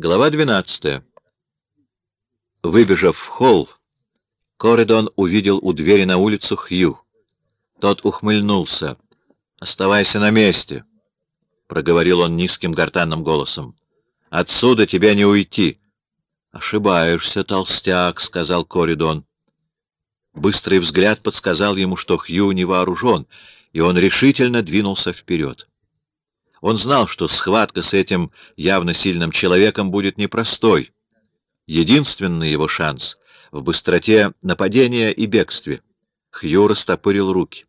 Глава 12. Выбежав в холл, Коридон увидел у двери на улицу Хью. Тот ухмыльнулся. «Оставайся на месте», — проговорил он низким гортанным голосом. «Отсюда тебе не уйти». «Ошибаешься, толстяк», — сказал Коридон. Быстрый взгляд подсказал ему, что Хью не вооружен, и он решительно двинулся вперед. Он знал, что схватка с этим явно сильным человеком будет непростой. Единственный его шанс в быстроте нападения и бегстве. Хью растопырил руки.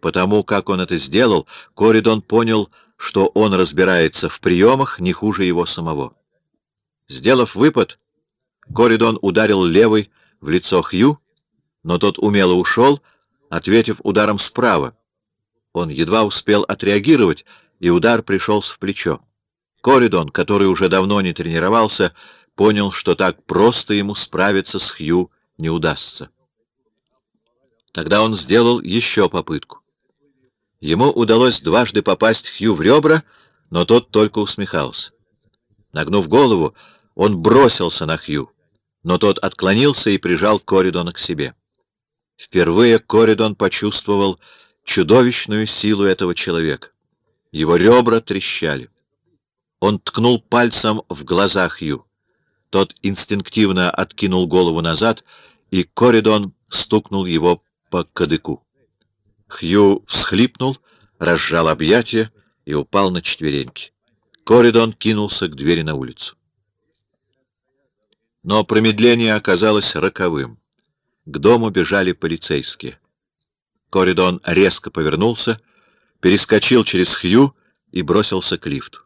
Потому как он это сделал, Коридон понял, что он разбирается в приемах не хуже его самого. Сделав выпад, Коридон ударил левой в лицо Хью, но тот умело ушел, ответив ударом справа. Он едва успел отреагировать, и удар пришелся в плечо. Коридон, который уже давно не тренировался, понял, что так просто ему справиться с Хью не удастся. Тогда он сделал еще попытку. Ему удалось дважды попасть Хью в ребра, но тот только усмехался. Нагнув голову, он бросился на Хью, но тот отклонился и прижал Коридона к себе. Впервые Коридон почувствовал чудовищную силу этого человека. Его ребра трещали. Он ткнул пальцем в глаза Хью. Тот инстинктивно откинул голову назад, и Коридон стукнул его по кадыку. Хью всхлипнул, разжал объятия и упал на четвереньки. Коридон кинулся к двери на улицу. Но промедление оказалось роковым. К дому бежали полицейские. Коридон резко повернулся перескочил через Хью и бросился к лифту.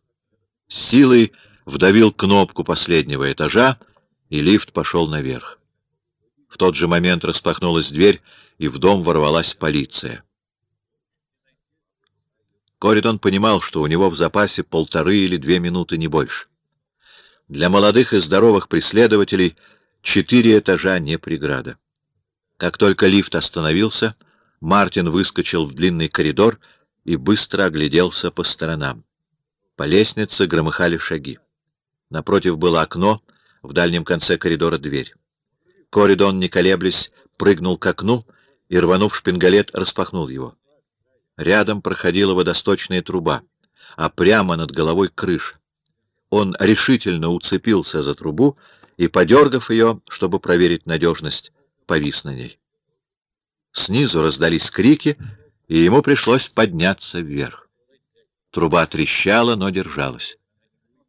С силой вдавил кнопку последнего этажа, и лифт пошел наверх. В тот же момент распахнулась дверь, и в дом ворвалась полиция. Коридон понимал, что у него в запасе полторы или две минуты, не больше. Для молодых и здоровых преследователей четыре этажа не преграда. Как только лифт остановился, Мартин выскочил в длинный коридор и быстро огляделся по сторонам. По лестнице громыхали шаги. Напротив было окно, в дальнем конце коридора дверь. Коридон, не колеблясь, прыгнул к окну и, рванув шпингалет, распахнул его. Рядом проходила водосточная труба, а прямо над головой крыша. Он решительно уцепился за трубу и, подергав ее, чтобы проверить надежность, повис на ней. Снизу раздались крики, и ему пришлось подняться вверх. Труба трещала, но держалась.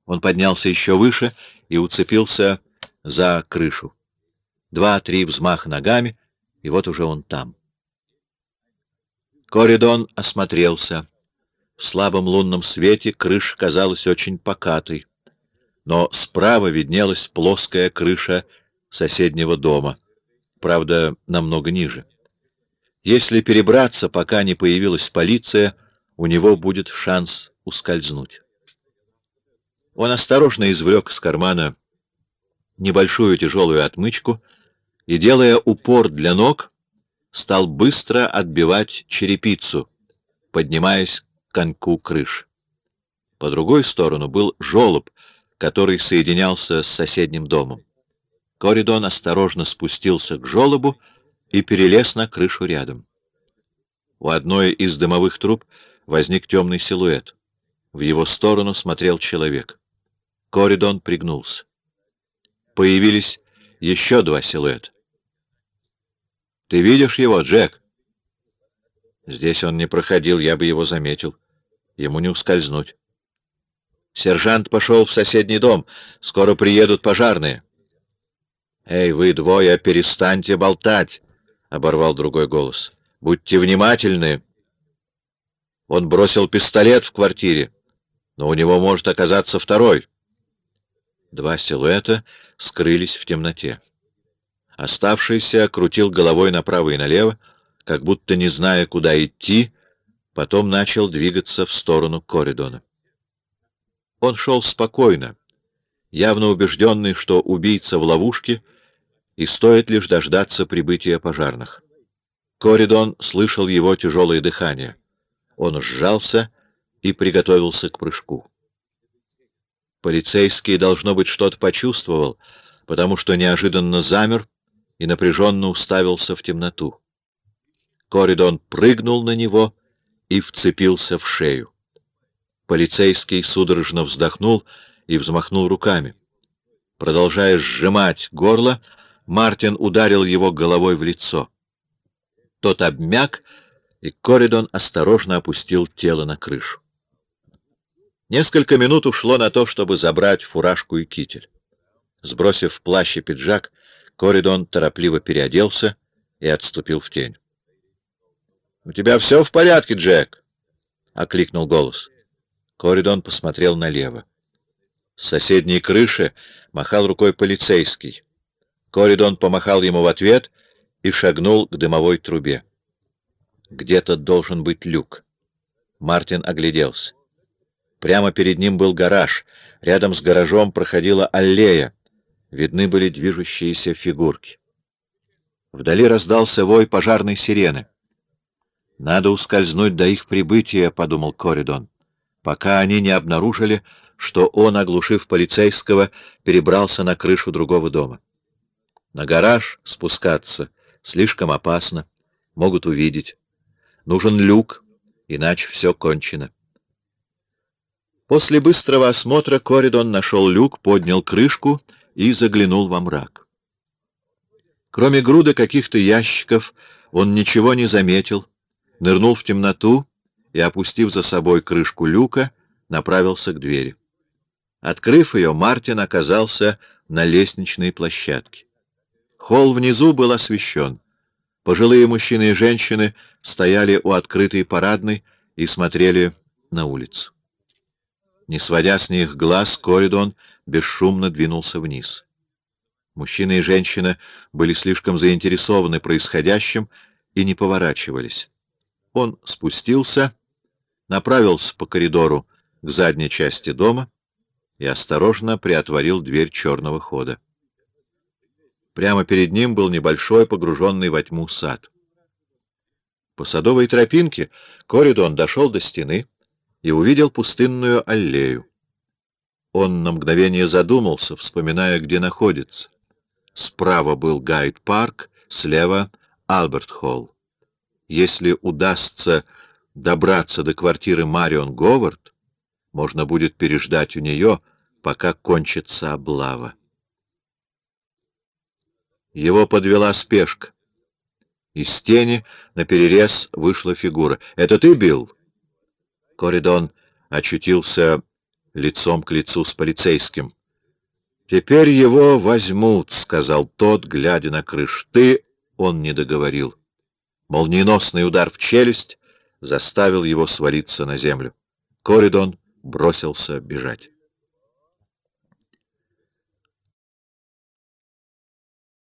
Он поднялся еще выше и уцепился за крышу. Два-три взмаха ногами, и вот уже он там. Коридон осмотрелся. В слабом лунном свете крыша казалась очень покатой, но справа виднелась плоская крыша соседнего дома, правда, намного ниже. Если перебраться, пока не появилась полиция, у него будет шанс ускользнуть. Он осторожно извлек из кармана небольшую тяжелую отмычку и, делая упор для ног, стал быстро отбивать черепицу, поднимаясь к коньку крыш. По другой сторону был желоб, который соединялся с соседним домом. Коридон осторожно спустился к желобу и перелез на крышу рядом. У одной из дымовых труб возник темный силуэт. В его сторону смотрел человек. Коридон пригнулся. Появились еще два силуэта. «Ты видишь его, Джек?» «Здесь он не проходил, я бы его заметил. Ему не ускользнуть». «Сержант пошел в соседний дом. Скоро приедут пожарные». «Эй, вы двое, перестаньте болтать!» — оборвал другой голос. «Будьте внимательны!» Он бросил пистолет в квартире, но у него может оказаться второй. Два силуэта скрылись в темноте. Оставшийся крутил головой направо и налево, как будто не зная, куда идти, потом начал двигаться в сторону Коридона. Он шел спокойно, явно убежденный, что убийца в ловушке — и стоит лишь дождаться прибытия пожарных. Коридон слышал его тяжелое дыхание. Он сжался и приготовился к прыжку. Полицейский, должно быть, что-то почувствовал, потому что неожиданно замер и напряженно уставился в темноту. Коридон прыгнул на него и вцепился в шею. Полицейский судорожно вздохнул и взмахнул руками. Продолжая сжимать горло, Мартин ударил его головой в лицо. Тот обмяк, и Коридон осторожно опустил тело на крышу. Несколько минут ушло на то, чтобы забрать фуражку и китель. Сбросив плащ и пиджак, Коридон торопливо переоделся и отступил в тень. — У тебя все в порядке, Джек? — окликнул голос. Коридон посмотрел налево. С соседней крыши махал рукой полицейский. Коридон помахал ему в ответ и шагнул к дымовой трубе. Где-то должен быть люк. Мартин огляделся. Прямо перед ним был гараж. Рядом с гаражом проходила аллея. Видны были движущиеся фигурки. Вдали раздался вой пожарной сирены. «Надо ускользнуть до их прибытия», — подумал Коридон, пока они не обнаружили, что он, оглушив полицейского, перебрался на крышу другого дома. На гараж спускаться слишком опасно, могут увидеть. Нужен люк, иначе все кончено. После быстрого осмотра Коридон нашел люк, поднял крышку и заглянул во мрак. Кроме груды каких-то ящиков, он ничего не заметил, нырнул в темноту и, опустив за собой крышку люка, направился к двери. Открыв ее, Мартин оказался на лестничной площадке. Холл внизу был освещен. Пожилые мужчины и женщины стояли у открытой парадной и смотрели на улицу. Не сводя с них глаз, Коридон бесшумно двинулся вниз. Мужчина и женщина были слишком заинтересованы происходящим и не поворачивались. Он спустился, направился по коридору к задней части дома и осторожно приотворил дверь черного хода. Прямо перед ним был небольшой, погруженный во тьму сад. По садовой тропинке Коридон дошел до стены, и увидел пустынную аллею. Он на мгновение задумался, вспоминая, где находится. Справа был Гайд-парк, слева — Альберт-холл. Если удастся добраться до квартиры Марион Говард, можно будет переждать у нее, пока кончится облава. Его подвела спешка. Из тени наперерез вышла фигура. — Это ты, Билл? Коридон очутился лицом к лицу с полицейским. «Теперь его возьмут», — сказал тот, глядя на крыш. «Ты...» — он не договорил. Молниеносный удар в челюсть заставил его свалиться на землю. Коридон бросился бежать.